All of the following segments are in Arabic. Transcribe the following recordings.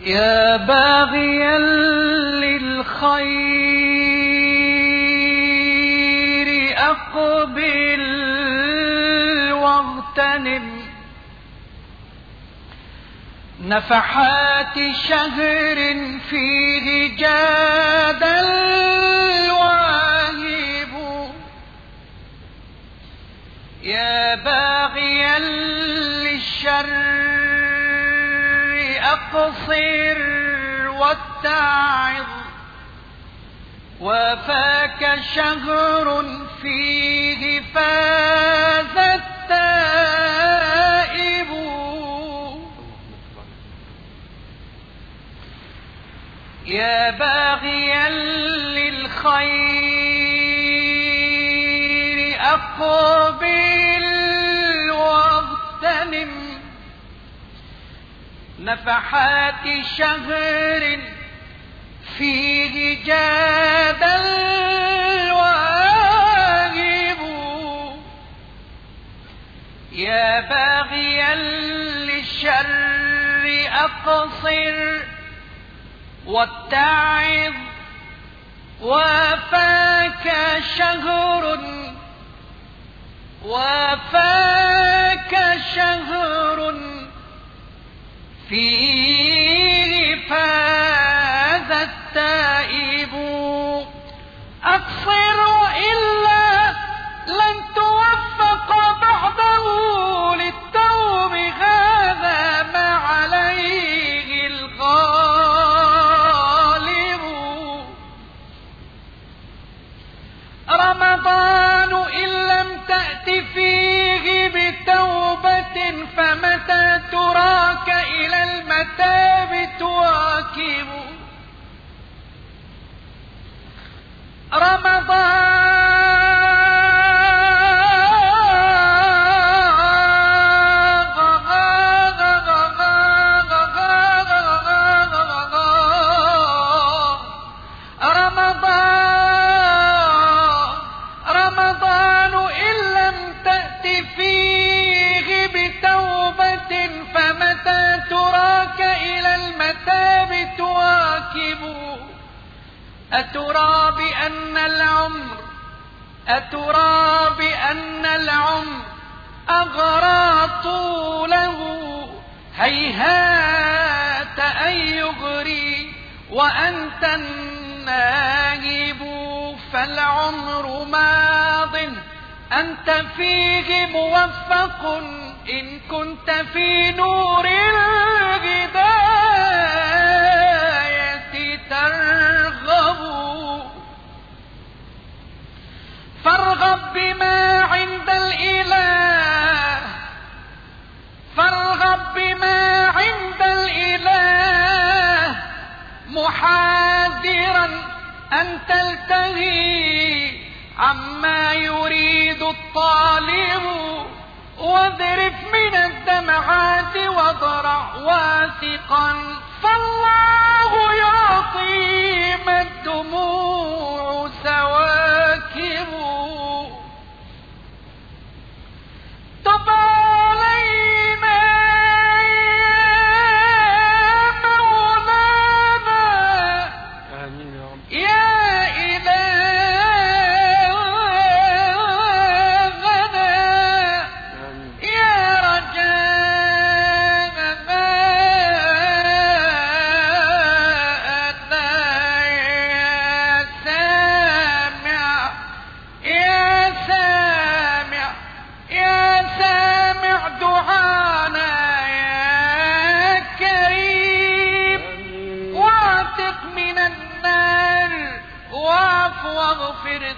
يا باغيا للخير أقبل واغتنم. نفحات شهر فيه جاد الواهب. يا باغيا للشر أقصر واتعظ وفاك شهر فيه فاز التائب. يا باغيا للخير أقبل نفحات شهر فيه جاد الواهب. يا باغيا للشر أقصر واتعظ وفاك شهر وفاك شهر فيه فاز التائب. أقصر وإلا لن توفق بعده للتوب هذا ما عليه الغالب. رمضان إن لم تأت فيه بتوبة فمتى تراك فمتى تراك إلى المتاب تواكب. أترى بأن العمر أترى بأن العمر أغرى طوله. هيهات أن يغري وأنت الناهب فالعمر ماض. أنت فيه موفق. إن كنت في نور الهداية ترغب. فارغب بما عند الإله. فارغب بما عند الإله. محاذرا أن تلتهي عما يريد الطالب. واذرف من الدمعات واضرع واثقا. فالله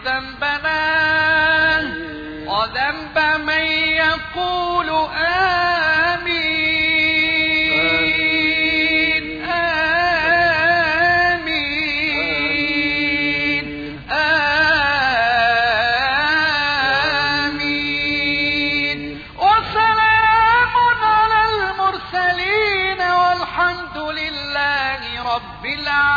ذنبنا وذنب من يقول آمين آمين آمين. وسلام على المرسلين والحمد لله رب العالمين.